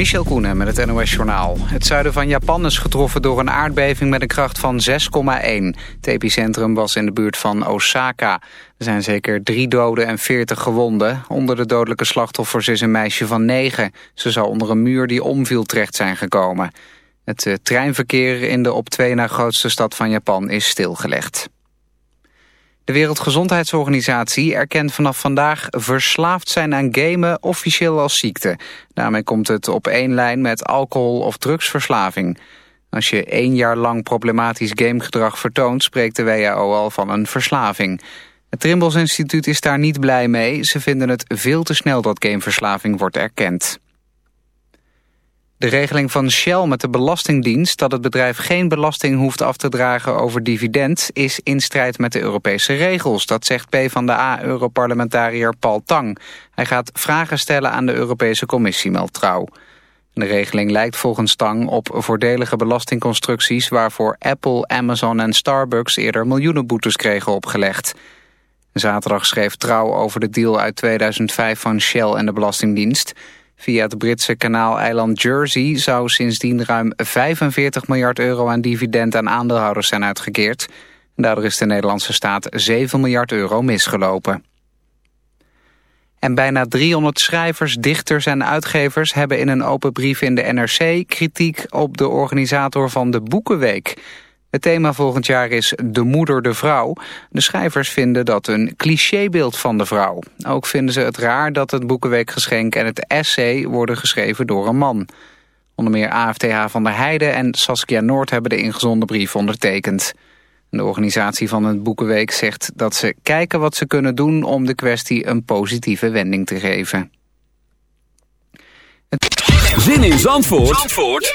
Michel Koenen met het NOS-journaal. Het zuiden van Japan is getroffen door een aardbeving met een kracht van 6,1. Het epicentrum was in de buurt van Osaka. Er zijn zeker drie doden en 40 gewonden. Onder de dodelijke slachtoffers is een meisje van 9. Ze zou onder een muur die omviel terecht zijn gekomen. Het eh, treinverkeer in de op twee na grootste stad van Japan is stilgelegd. De Wereldgezondheidsorganisatie erkent vanaf vandaag verslaafd zijn aan gamen officieel als ziekte. Daarmee komt het op één lijn met alcohol- of drugsverslaving. Als je één jaar lang problematisch gamegedrag vertoont, spreekt de WHO al van een verslaving. Het Trimbos Instituut is daar niet blij mee. Ze vinden het veel te snel dat gameverslaving wordt erkend. De regeling van Shell met de Belastingdienst dat het bedrijf geen belasting hoeft af te dragen over dividend is in strijd met de Europese regels. Dat zegt PvdA-europarlementariër Paul Tang. Hij gaat vragen stellen aan de Europese Commissie, meldt trouw. De regeling lijkt volgens Tang op voordelige belastingconstructies waarvoor Apple, Amazon en Starbucks eerder miljoenen boetes kregen opgelegd. Zaterdag schreef Trouw over de deal uit 2005 van Shell en de Belastingdienst. Via het Britse kanaal-eiland Jersey zou sindsdien ruim 45 miljard euro aan dividend aan aandeelhouders zijn uitgekeerd. Daardoor is de Nederlandse staat 7 miljard euro misgelopen. En bijna 300 schrijvers, dichters en uitgevers hebben in een open brief in de NRC kritiek op de organisator van de Boekenweek. Het thema volgend jaar is De Moeder de Vrouw. De schrijvers vinden dat een clichébeeld van de vrouw. Ook vinden ze het raar dat het Boekenweekgeschenk en het essay worden geschreven door een man. Onder meer AFTH van der Heijden en Saskia Noord hebben de ingezonden brief ondertekend. De organisatie van het Boekenweek zegt dat ze kijken wat ze kunnen doen om de kwestie een positieve wending te geven. Zin in Zandvoort, Zandvoort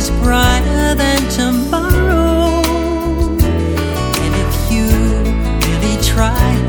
Is brighter than tomorrow. And if you really try,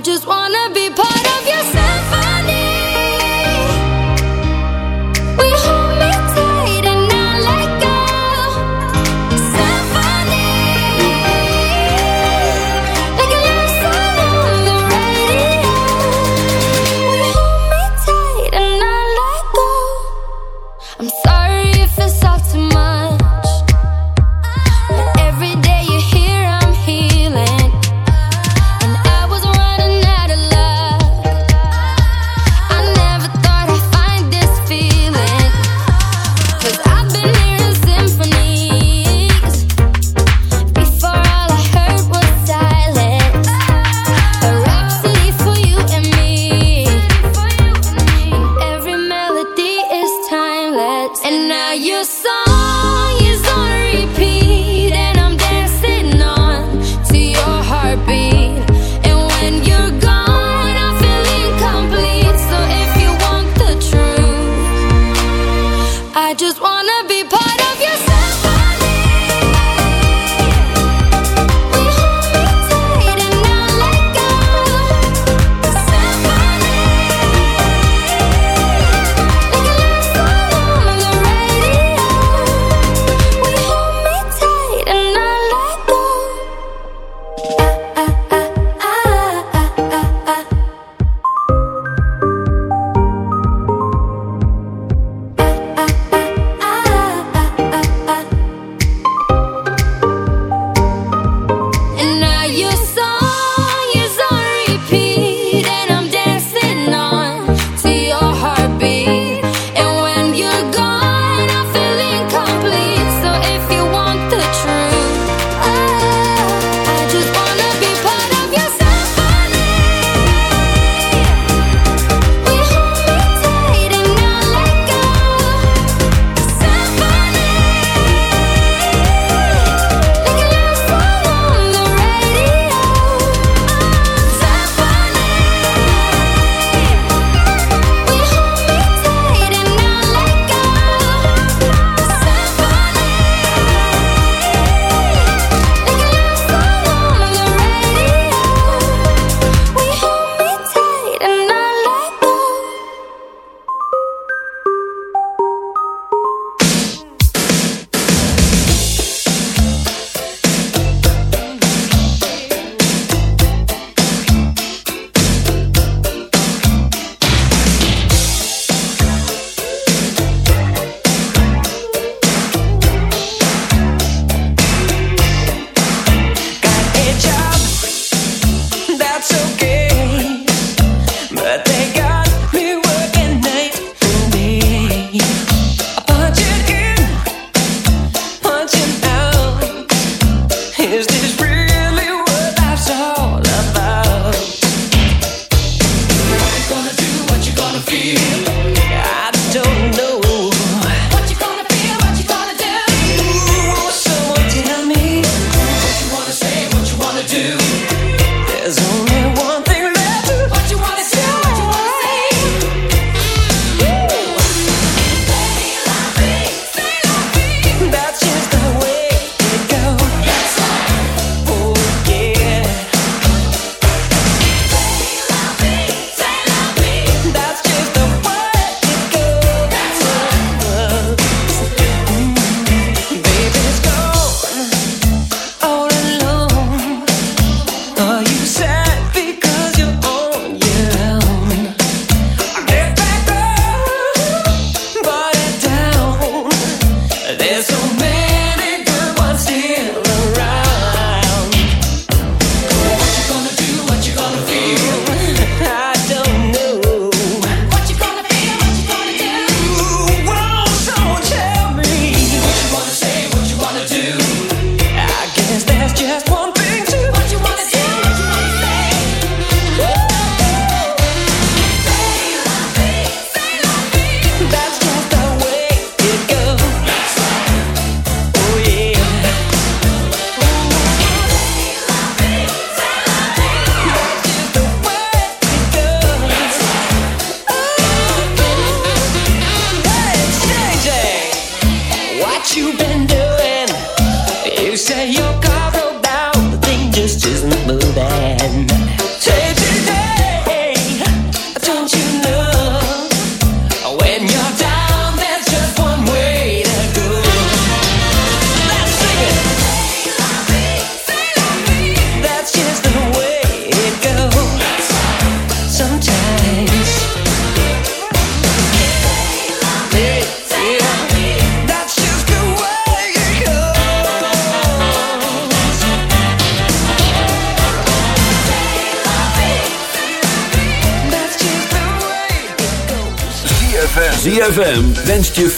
just want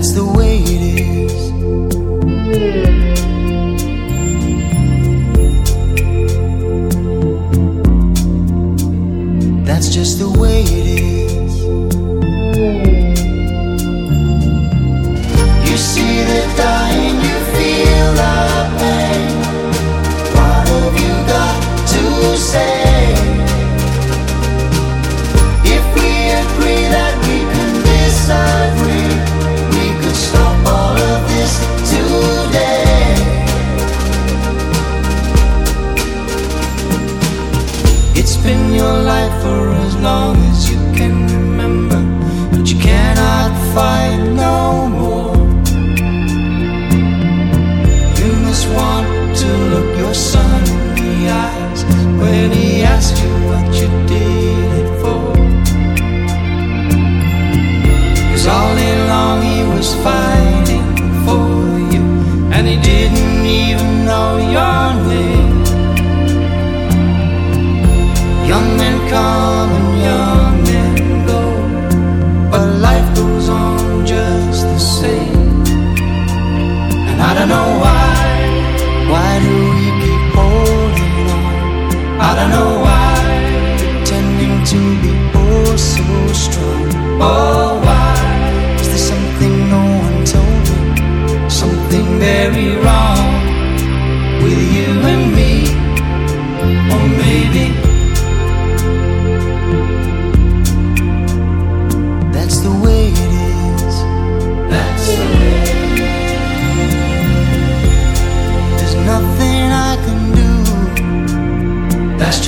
That's the way it is.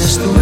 eres tú.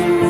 you.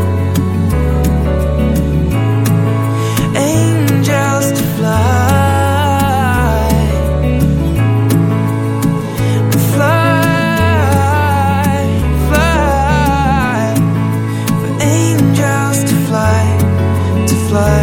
fly.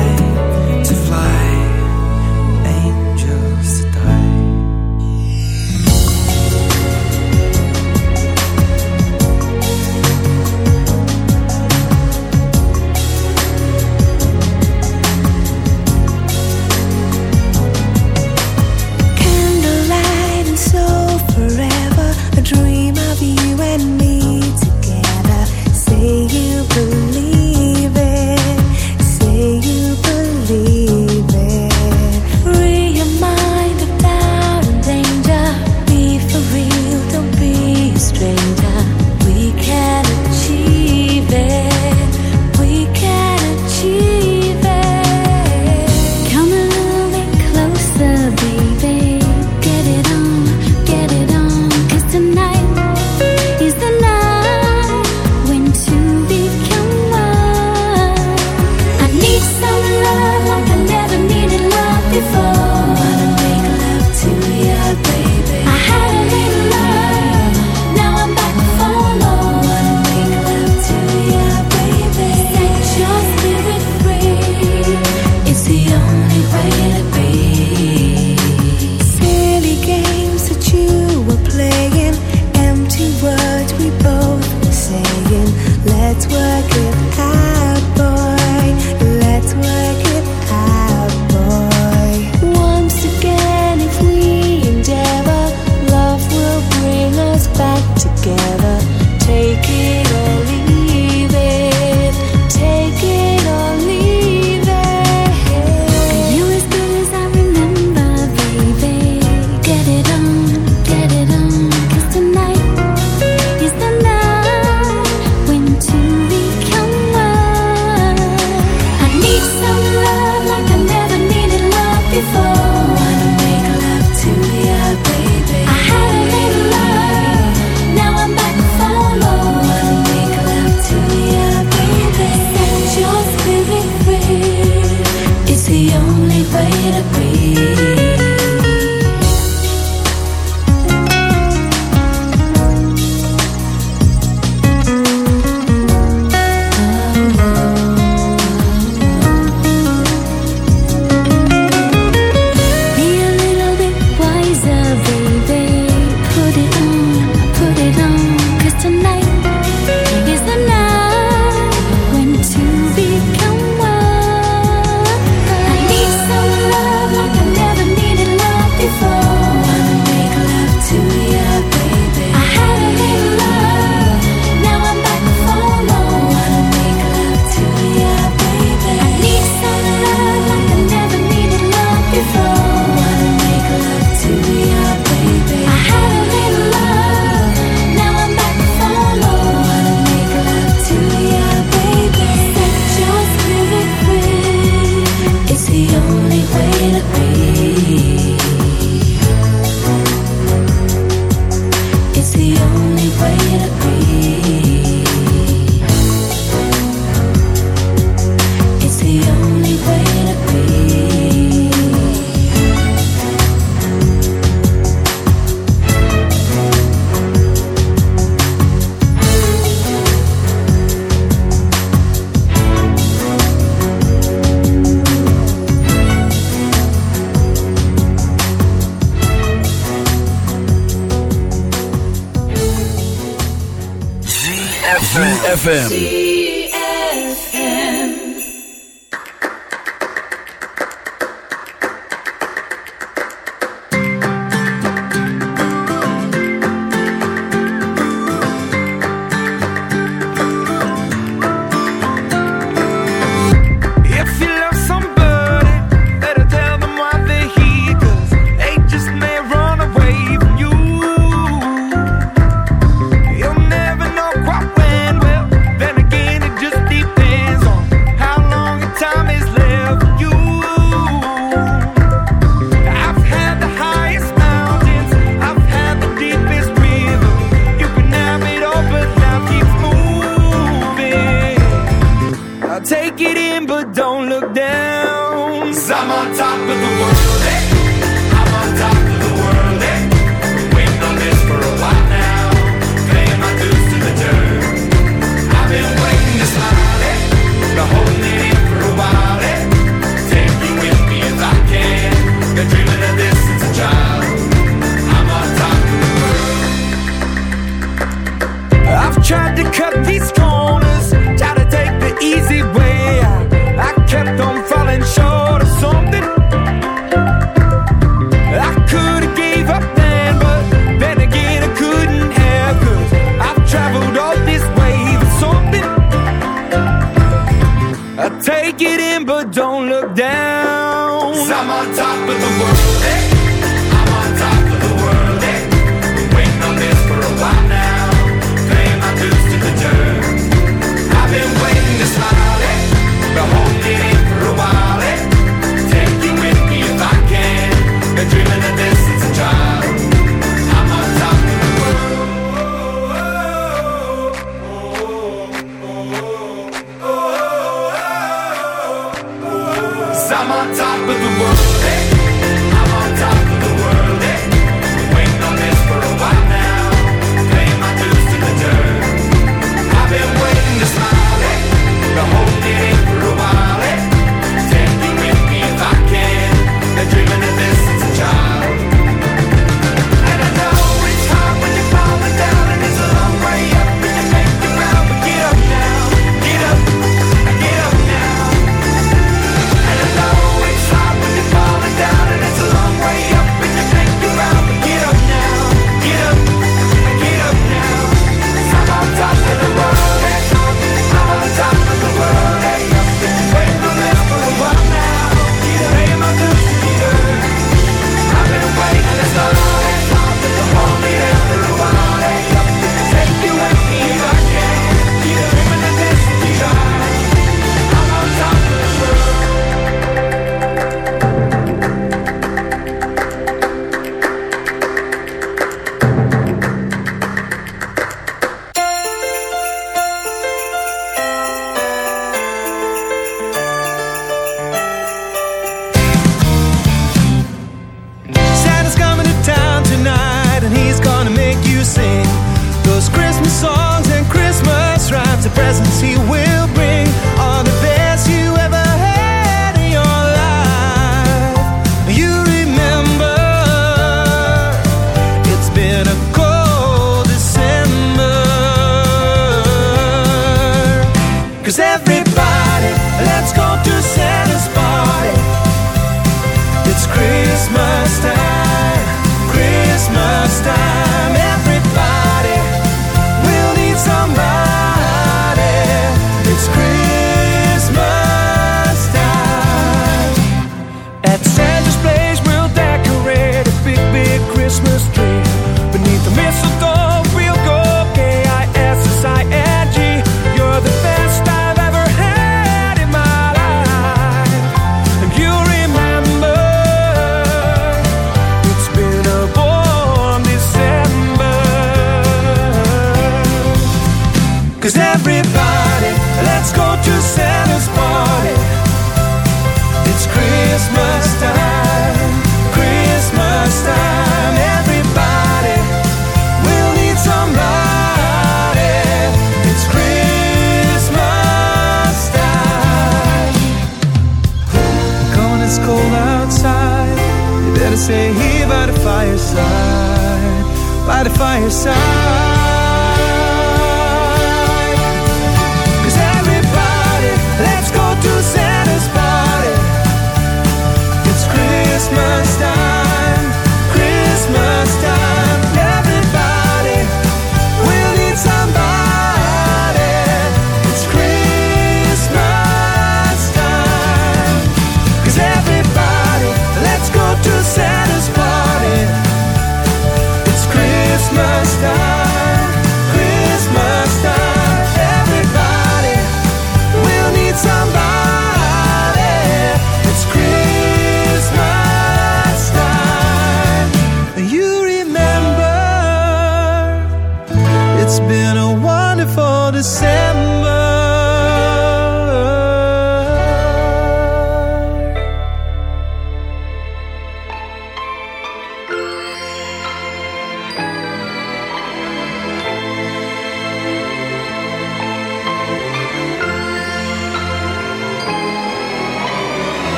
By the fireside.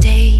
stay